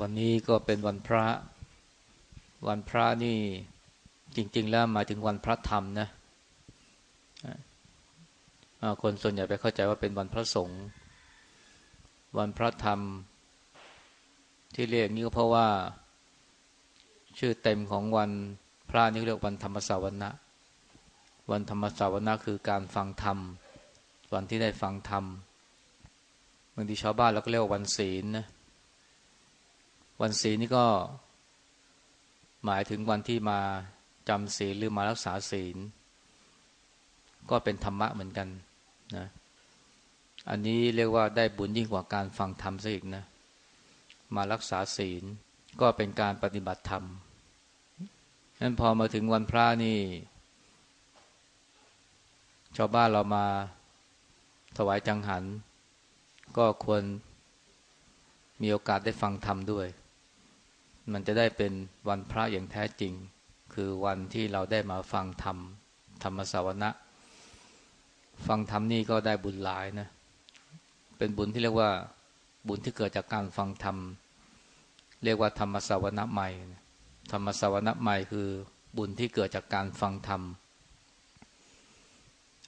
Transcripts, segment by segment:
วันนี้ก็เป็นวันพระ วันพระนี่จริง ๆ แล้วหมายถึงวันพระธรรมนะคนส่วนใหญ่ไปเข้าใจว่าเป็นวันพระสงฆ์วันพระธรรม ที่เรียกนี้ก็เพราะว่า ชื่อเต็มของวันพระนี่เรียกวันธรรมสาวนะวันธรรมสาวนะคือการฟังธรรม วันที่ได้ฟังธรรมบางทีชาวบ้านเราก็เรียกว่าวันศีลนะ วันศีลนี่ก็ หมายถึงวันที่มาจำศีลหรือมารักษาศีล ก็เป็นธรรมะเหมือนกันนะอันนี้เรียกว่าได้บุญยิ่งกว่าการฟังธรรมซะอีกนะ มารักษาศีลก็เป็นการปฏิบัติธรรมนั้นพอมาถึงวันพระนี่ ชาวบ้านเรามาถวายจังหัน ก็ควรมีโอกาสได้ฟังธรรมด้วย มันจะได้เป็นวันพระอย่างแท้จริง คือวันที่เราได้มาฟังธรรม ธรรมสาวนะฟังธรรมนี่ก็ได้บุญหลายนะ เป็นบุญที่เรียกว่าบุญที่เกิดจากการฟังธรรม เรียกว่าธรรมสาวนะใหม่ ธรรมสาวนะใหม่คือบุญที่เกิดจากการฟังธรรม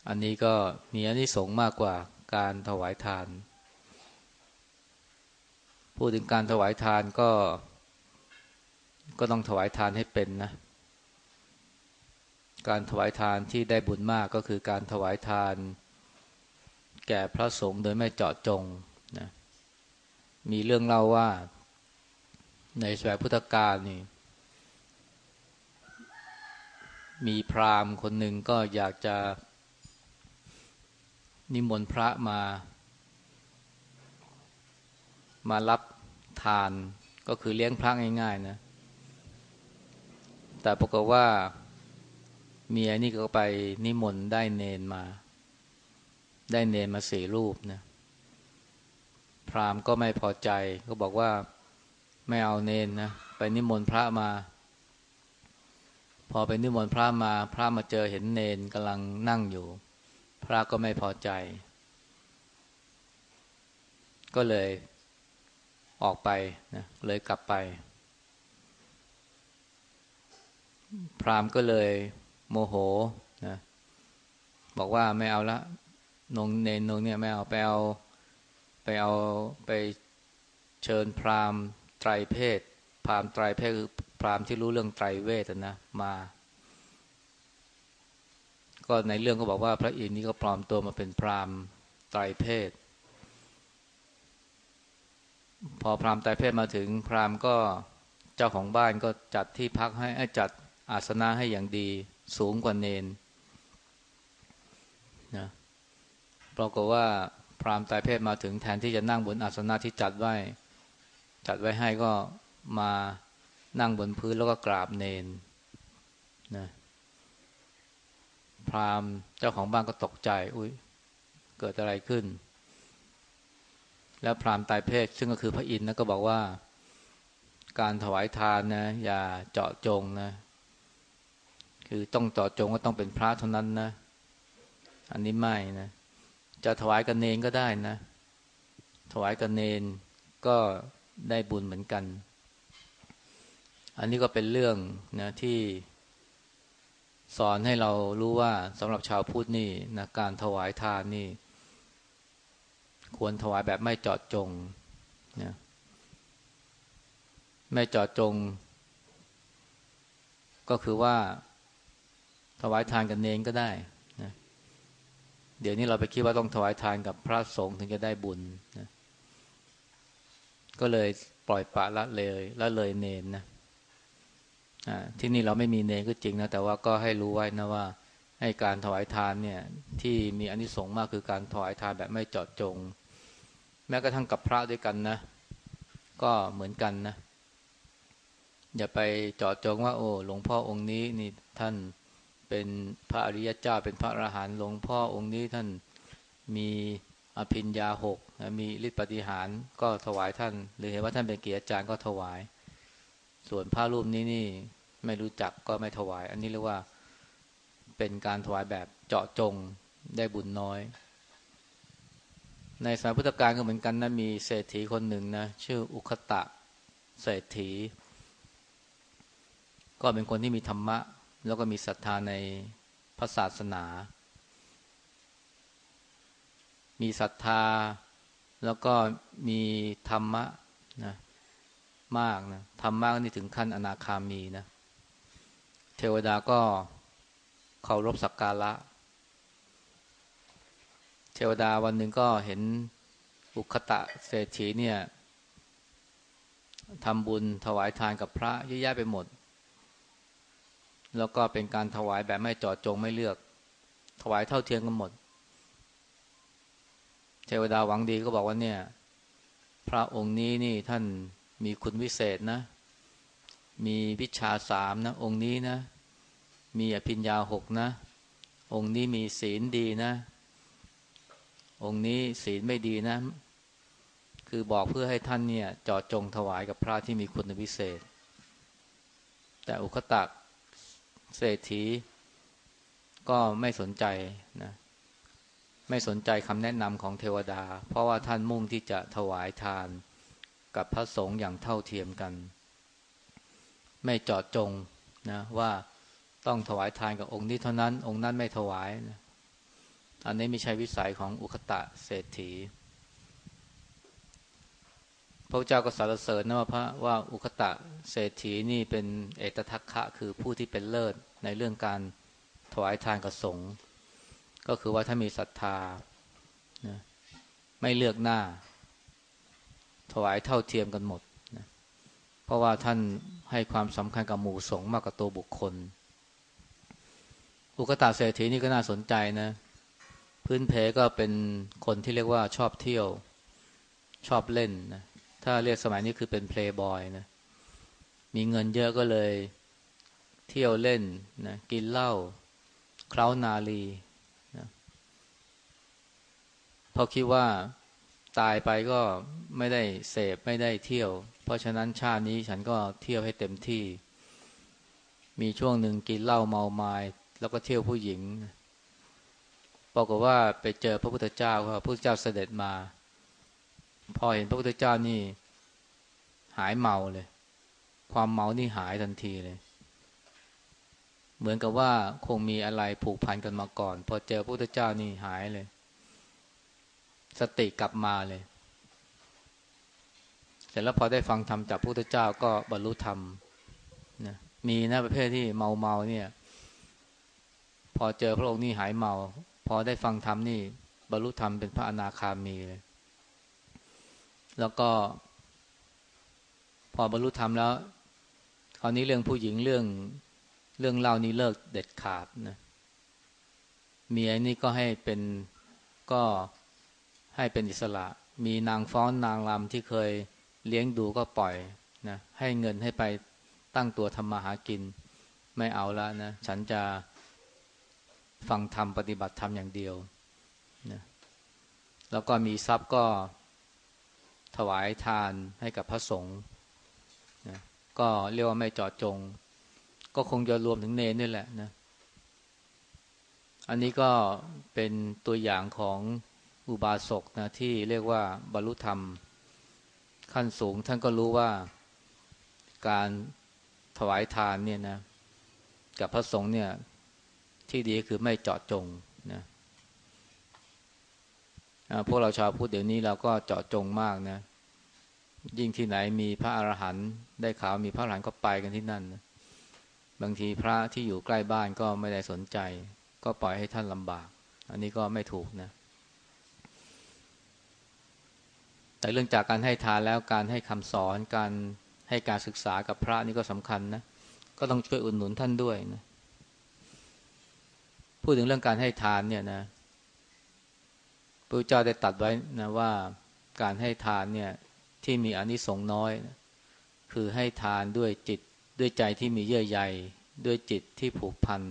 อันนี้ก็มีอันนี้สงมากกว่าการถวายทาน พูดถึงการถวายทานก็ ก็ต้องถวายทานให้เป็นนะ การถวายทานที่ได้บุญมากก็คือการถวายทาน แก่พระสงฆ์โดยไม่เจาะจงนะมีเรื่องเล่าว่า ในสมัยพุทธกาลนี่ มีพราหมณ์คนหนึ่งก็อยากจะนิมนต์พระมา มารับทานก็คือเลี้ยงพระง่ายๆนะ แต่ปรากฏว่า เมียนี่ก็ไปนิมนต์ได้เนนมา ได้เนนมาสี่รูปนะพราหมณ์ก็ไม่พอใจ ก็บอกว่าไม่เอาเนนนะไปนิมนต์พระมา พอไปนิมนต์พระมา พระมาเจอเห็นเนนกำลังนั่งอยู่ พระก็ไม่พอใจ ก็เลยออกไปนะเลยกลับไป พราหมณ์ก็เลยโมโหนะบอกว่าไม่เอาละนงเนนนงเนี่ยไม่เอาไปเอาไปเอาไปเชิญพราหมณ์ไตรเพศ พราหมณ์ไตรเพศคือพราหมณ์ที่รู้เรื่องไตรเวทนะมา ก็ในเรื่องก็บอกว่าพระอินทร์นี่ก็ปลอมตัวมาเป็นพราหมณ์ไตรเพศ พอพราหมณ์ไตรเพศมาถึงพราหมณ์ก็เจ้าของบ้านก็จัดที่พักให้จัด อาสนะให้อย่างดีสูงกว่าเนนนะปรากฏว่าพรามตายเพศมาถึงแทนที่จะนั่งบนอาสนะที่จัดไว้ จัดไว้ให้ก็มานั่งบนพื้นแล้วก็กราบเนนนะพรามเจ้าของบ้านก็ตกใจ อุ้ยเกิดอะไรขึ้น แล้วพรามตายเพศซึ่งก็คือพระอินทร์นะก็บอกว่า การถวายทานนะ อย่าเจาะจงนะ คือต้องต่อจงว่าต้องเป็นพระเท่านั้นนะ อันนี้ไม่นะ จะถวายกันเนนก็ได้นะ ถวายกันเนนก็ได้บุญเหมือนกัน อันนี้ก็เป็นเรื่องนะที่สอนให้เรารู้ว่าสำหรับชาวพุทธนี่นะการถวายทานนี่ ควรถวายแบบไม่เจาะจงนะไม่เจาะจง ก็คือว่า ถวายทานกับเนนก็ได้นะเดี๋ยวนี้เราไปคิดว่าต้องถวายทานกับพระสงฆ์ถึงจะได้บุญนะก็เลยปล่อยปะละเลยละเลยเนนนะที่นี่เราไม่มีเนนก็จริงนะแต่ว่าก็ให้รู้ไว้นะว่าให้การถวายทานเนี่ย ที่มีอนิสงส์มากคือการถวายทานแบบไม่เจาะจง แม้กระทั่งกับพระด้วยกันนะ ก็เหมือนกันนะ อย่าไปเจาะจงว่า โอ้หลวงพ่อองค์นี้นี่ท่าน เป็นพระอริยเจ้า เป็นพระอรหันต์หลวงพ่อองค์นี้ท่านมีอภิญญาหกมีฤทธิปฏิหารก็ถวายท่าน หรือเห็นว่าท่านเป็นเกียรติอาจารย์ก็ถวาย ส่วนพระรูปนี้นี่ไม่รู้จักก็ไม่ถวาย อันนี้เรียกว่าเป็นการถวายแบบเจาะจงได้บุญน้อย ในสมัยพุทธกาลก็เหมือนกันนะมีเศรษฐีคนหนึ่งนะชื่ออุคตะเศรษฐี ก็เป็นคนที่มีธรรมะ แล้วก็มีศรัทธาในพระศาสนา มีศรัทธา แล้วก็มีธรรมะนะมากนะธรรมะนี่ถึงขั้นอนาคามีนะเทวดาก็เคารพสักการะ เทวดาวันหนึ่งก็เห็นอุคตะเศรษฐีเนี่ยทำบุญถวายทานกับพระเยอะแยะไปหมด แล้วก็เป็นการถวายแบบไม่จอดจงไม่เลือก ถวายเท่าเทียมกันหมดเทวดาหวังดีก็บอกว่าเนี่ย พระองค์นี้นี่ท่านมีคุณวิเศษนะ มีวิชาสามนะ องค์นี้นะ มีอภิญญาหกนะ องค์นี้มีศีลดีนะ องค์นี้ศีลไม่ดีนะ คือบอกเพื่อให้ท่านเนี่ยจอดจงถวายกับพระที่มีคุณวิเศษ แต่อุคตัก เศรษฐี ก็ไม่สนใจนะไม่สนใจคำแนะนำของเทวดา เพราะว่าท่านมุ่งที่จะถวายทานกับพระสงฆ์อย่างเท่าเทียมกัน ไม่เจอดจงนะว่าต้องถวายทานกับองค์นี้เท่านั้น องค์นั้นไม่ถวายนะอันนี้ไม่ใช่วิสัยของอุคตะเศรษฐี พระเจ้าก็สรรเสริญนะว่าพระว่าอุคตะเศรษฐีนี่เป็นเอตทัคคะคือผู้ที่เป็นเลิศในเรื่องการถวายทานกับสงฆ์ก็คือว่าถ้ามีศรัทธานะไม่เลือกหน้า ถวายเท่าเทียมกันหมดนะเพราะว่าท่านให้ความสำคัญกับหมู่สงฆ์มากกว่าตัวบุคคล อุคตะเศรษฐีนี่ก็น่าสนใจนะ พื้นเพก็เป็นคนที่เรียกว่าชอบเที่ยว ชอบเล่นนะ ถ้าเรียกสมัยนี้คือเป็นเพลย์บอยนะ มีเงินเยอะก็เลย เที่ยวเล่นนะกินเหล้าเคล้านาลีนะพอคิดว่าตายไปก็ไม่ได้เสพไม่ได้เที่ยว เพราะฉะนั้นชาตินี้ฉันก็เที่ยวให้เต็มที่ มีช่วงหนึ่งกินเหล้าเมาไมา้แล้วก็เที่ยวผู้หญิงบอกว่าไปเจอพระพุทธเจ้าครับพระพุทธเจ้าเสด็จมา พอเห็นพระพุทธเจ้านี่ หายเมาเลย ความเมานี่หายทันทีเลย เหมือนกับว่าคงมีอะไรผูกพันกันมาก่อน พอเจอพระพุทธเจ้านี่หายเลย สติกลับมาเลย เสร็จแล้วพอได้ฟังธรรมจากพระพุทธเจ้าก็บรรลุธรรมนะมีนะประเภทที่เมาเมาเนี่ย พอเจอพระองค์นี่หายเมา พอได้ฟังธรรมนี่ บรรลุธรรมเป็นพระอนาคามีเลย แล้วก็ พอบรรลุธรรมแล้วคราวนี้เรื่องผู้หญิงเรื่องเรื่องเล่านี้เลิกเด็ดขาดนะเมียนี่ก็ให้เป็นก็ให้เป็นอิสระ มีนางฟ้อนนางรำที่เคยเลี้ยงดูก็ปล่อยนะให้เงินให้ไปตั้งตัวทำมาหากิน ไม่เอาแล้วนะ ฉันจะฟังธรรมปฏิบัติธรรมอย่างเดียวนะแล้วก็มีทรัพย์ก็ ถวายทานให้กับพระสงฆ์นะก็เรียกว่าไม่จอดจง ก็คงจะรวมถึงเนนนี่แหละนะ อันนี้ก็เป็นตัวอย่างของอุบาสกนะที่เรียกว่าบรรลุธรรมขั้นสูง ท่านก็รู้ว่าการถวายทานเนี่ยนะ กับพระสงฆ์เนี่ย ที่ดีคือไม่เจาะจงนะพวกเราชาวพุทธเดี๋ยวนี้เราก็เจาะจงมากนะ ยิ่งที่ไหนมีพระอรหันต์ได้ข่าวมีพระอรหันต์ก็ไปกันที่นั่นนะบางทีพระที่อยู่ใกล้บ้านก็ไม่ได้สนใจ ก็ปล่อยให้ท่านลำบาก อันนี้ก็ไม่ถูกนะ แต่เรื่องจากการให้ทานแล้วการให้คำสอนการให้การศึกษากับพระนี่ก็สำคัญนะก็ต้องช่วยอุดหนุนท่านด้วยนะพูดถึงเรื่องการให้ทานเนี่ยนะพระเจ้าได้ตัดไว้นะว่าการให้ทานเนี่ย ที่มีอนิสงส์น้อย คือให้ทานด้วยจิตด้วยใจที่มีเยื่อใยด้วยจิตที่ผูกพัน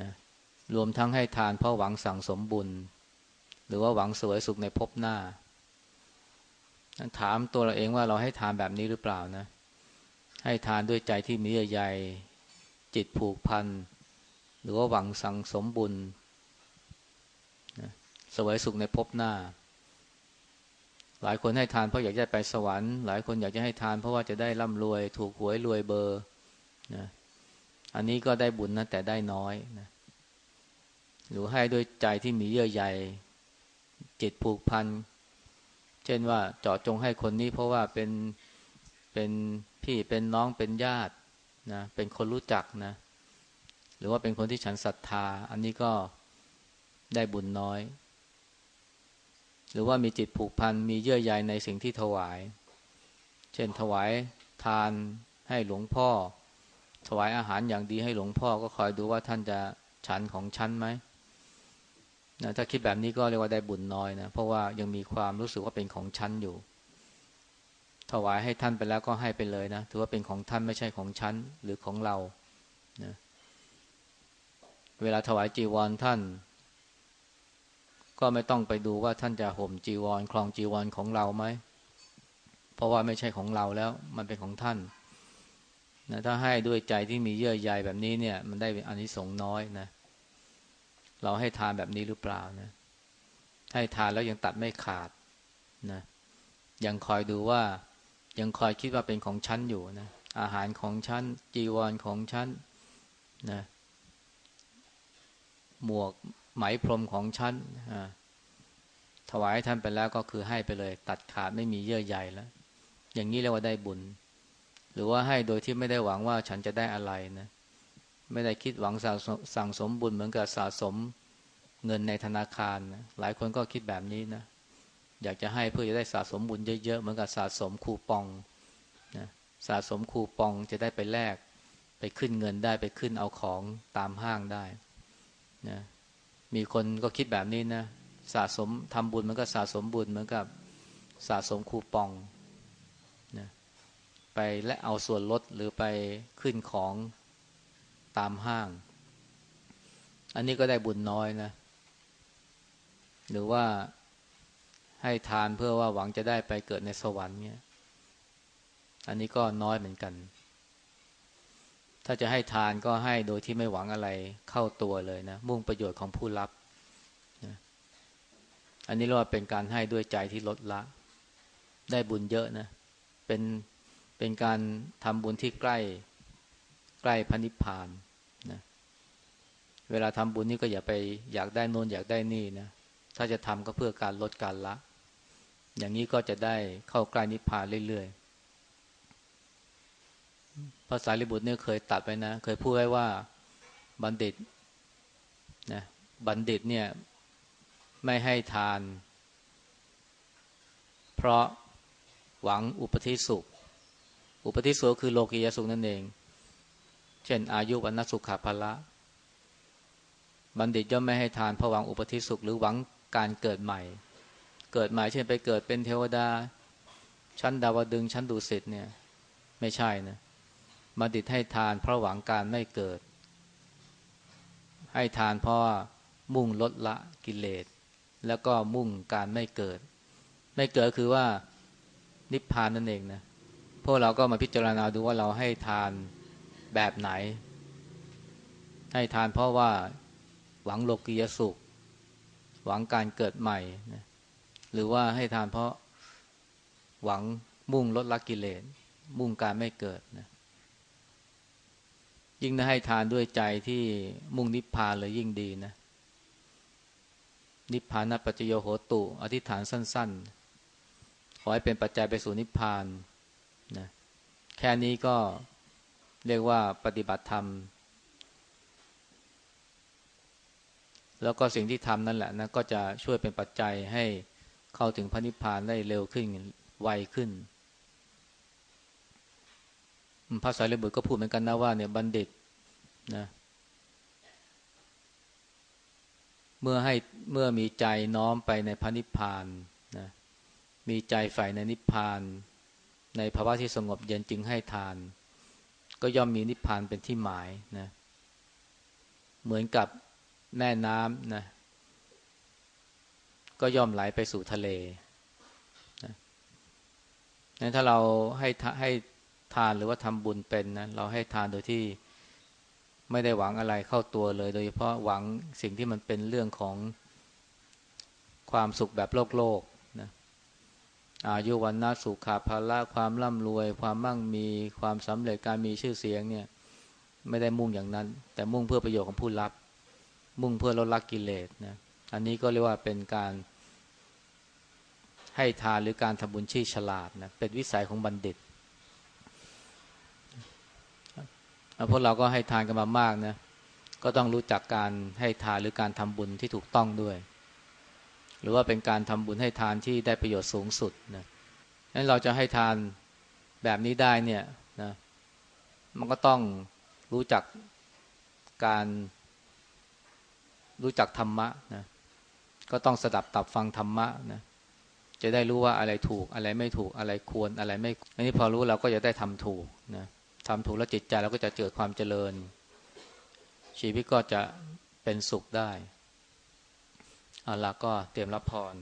นะรวมทั้งให้ทานเพราะหวังสั่งสมบุญ หรือว่าหวังสวยสุขในภพหน้า ถามตัวเราเองว่าเราให้ทานแบบนี้หรือเปล่านะ ให้ทานด้วยใจที่มีเยื่อใยจิตผูกพัน หรือว่าหวังสั่งสมบุญสวยสุขในภพหน้า หลายคนให้ทานเพราะอยากจะไปสวรรค์ หลายคนอยากจะให้ทานเพราะว่าจะได้ร่ำรวย ถูกหวยรวยเบอร์นะอันนี้ก็ได้บุญนะแต่ได้น้อยนะหรือให้ด้วยใจที่มีเยื่อใยจิตผูกพัน เช่นว่าเจาะจงให้คนนี้เพราะว่าเป็นเป็นพี่เป็นน้องเป็นญาตินะเป็นคนรู้จักนะ หรือว่าเป็นคนที่ฉันศรัทธา อันนี้ก็ได้บุญน้อย หรือว่ามีจิตผูกพันมีเยื่อใยในสิ่งที่ถวาย เช่นถวายทานให้หลวงพ่อ ถวายอาหารอย่างดีให้หลวงพ่อก็คอยดูว่าท่านจะฉันของฉันไหมนะถ้าคิดแบบนี้ก็เรียกว่าได้บุญน้อยนะเพราะว่ายังมีความรู้สึกว่าเป็นของฉันอยู่ ถวายให้ท่านไปแล้วก็ให้ไปเลยนะถือว่าเป็นของท่านไม่ใช่ของฉันหรือของเรานะเวลาถวายจีวรท่าน ก็ไม่ต้องไปดูว่าท่านจะห่มจีวรคลองจีวรของเราไหม เพราะว่าไม่ใช่ของเราแล้วมันเป็นของท่านนะถ้าให้ด้วยใจที่มีเยื่อใยแบบนี้เนี่ย มันได้อานิสงส์น้อยนะ เราให้ทานแบบนี้หรือเปล่านะ ให้ทานแล้วยังตัดไม่ขาดนะ ยังคอยดูว่ายังคอยคิดว่าเป็นของฉันอยู่นะ อาหารของฉันจีวรของฉันนะ หมวก ไหมพรมของฉันถวายท่านไปแล้วก็คือให้ไปเลย ตัดขาดไม่มีเยื่อใยแล้ว อย่างนี้เรียกว่าได้บุญ หรือว่าให้โดยที่ไม่ได้หวังว่าฉันจะได้อะไรนะ ไม่ได้คิดหวังสั่งสมบุญเหมือนกับสะสมเงินในธนาคารนะหลายคนก็คิดแบบนี้นะ อยากจะให้เพื่อจะได้สะสมบุญเยอะๆ เหมือนกับสะสมคูปองนะสะสมคูปองจะได้ไปแลกไปขึ้นเงินได้ไปขึ้นเอาของตามห้างได้นะ มีคนก็คิดแบบนี้นะ สะสมทำบุญมันก็สะสมบุญเหมือนกับสะสมคูปองนะไปและเอาส่วนลดหรือไปขึ้นของตามห้าง อันนี้ก็ได้บุญน้อยนะ หรือว่าให้ทานเพื่อว่าหวังจะได้ไปเกิดในสวรรค์เนี่ย อันนี้ก็น้อยเหมือนกัน ถ้าจะให้ทานก็ให้โดยที่ไม่หวังอะไรเข้าตัวเลยนะ มุ่งประโยชน์ของผู้รับนะอันนี้เรียกว่าเป็นการให้ด้วยใจที่ลดละ ได้บุญเยอะนะ เป็นเป็นการทำบุญที่ใกล้ใกล้พระนิพพานนะเวลาทำบุญนี่ก็อย่าไปอยากได้นนอยากได้นี่นะ ถ้าจะทำก็เพื่อการลดการละ อย่างนี้ก็จะได้เข้าใกล้นิพพานเรื่อยๆ ภาษาลิบุตรเนี่ยเคยตัดไปนะ เคยพูดไว้ว่าบัณฑิตนะบัณฑิตเนี่ยไม่ให้ทาน เพราะหวังอุปธิสุข อุปธิสุขคือโลกียสุขนั่นเอง เช่น อายุวันนสุขาภละบัณฑิตย่อมไม่ให้ทานผวังอุปธิสุข หรือหวังการเกิดใหม่ เกิดใหม่เช่นไปเกิดเป็นเทวดา ชั้นดาวดึงชั้นดุสิตเนี่ย ไม่ใช่นะ บัณฑิตให้ทานเพราะหวังการไม่เกิด ให้ทานเพราะมุ่งลดละกิเลส แล้วก็มุ่งการไม่เกิด ไม่เกิดคือว่านิพพานนั่นเองนะพวกเราก็มาพิจารณาดูว่าเราให้ทานแบบไหน ให้ทานเพราะว่าหวังโลกียสุข หวังการเกิดใหม่นะหรือว่าให้ทานเพราะหวังมุ่งลดละกิเลส มุ่งการไม่เกิดนะ ยิ่งได้ให้ทานด้วยใจที่มุ่งนิพพานเลยยิ่งดีนะ นิพพานปัจจโยโหตุ อธิษฐานสั้น ๆ ขอให้เป็นปัจจัยไปสู่นิพพานนะแค่นี้ก็เรียกว่าปฏิบัติธรรม แล้วก็สิ่งที่ทำนั่นแหละนะก็จะช่วยเป็นปัจจัยให้เข้าถึงพระนิพพานได้เร็วขึ้นไวขึ้น พระสารีบุตรก็พูดเหมือนกันนะว่าเนี่ยบัณฑิตนะเมื่อให้เมื่อมีใจน้อมไปในพระนิพพานนะมีใจใฝ่ในนิพพาน ในภาวะที่สงบเย็นจึงให้ทาน ก็ย่อมมีนิพพานเป็นที่หมายนะเหมือนกับแม่น้ำนะก็ย่อมไหลไปสู่ทะเลนะถ้าเราให้ให้ ทานหรือว่าทำบุญเป็นนะเราให้ทานโดยที่ไม่ได้หวังอะไรเข้าตัวเลย โดยเฉพาะหวังสิ่งที่มันเป็นเรื่องของความสุขแบบโลกโลกนะอายุวันนาสุขาภาละความร่ำรวย ความมั่งมีความสำเร็จการมีชื่อเสียงเนี่ย ไม่ได้มุ่งอย่างนั้น แต่มุ่งเพื่อประโยชน์ของผู้รับ มุ่งเพื่อลดละกิเลสนะอันนี้ก็เรียกว่าเป็นการ ให้ทานหรือการทำบุญชี่ฉลาดนะเป็นวิสัยของบัณฑิต พวกเราก็ให้ทานกันมามากนะก็ต้องรู้จักการให้ทานหรือการทำบุญที่ถูกต้องด้วย หรือว่าเป็นการทำบุญให้ทานที่ได้ประโยชน์สูงสุดนะนั้นเราจะให้ทานแบบนี้ได้เนี่ยนะมันก็ต้องรู้จักการรู้จักธรรมะนะก็ต้องสดับตับฟังธรรมะนะจะได้รู้ว่าอะไรถูกอะไรไม่ถูกอะไรควรอะไรไม่ อันนี้พอรู้เราก็จะได้ทำถูกนะ ทำถูกแล้วจิตใจเราก็จะเกิดความเจริญ ชีวิตก็จะเป็นสุขได้เอาละก็เตรียมรับพร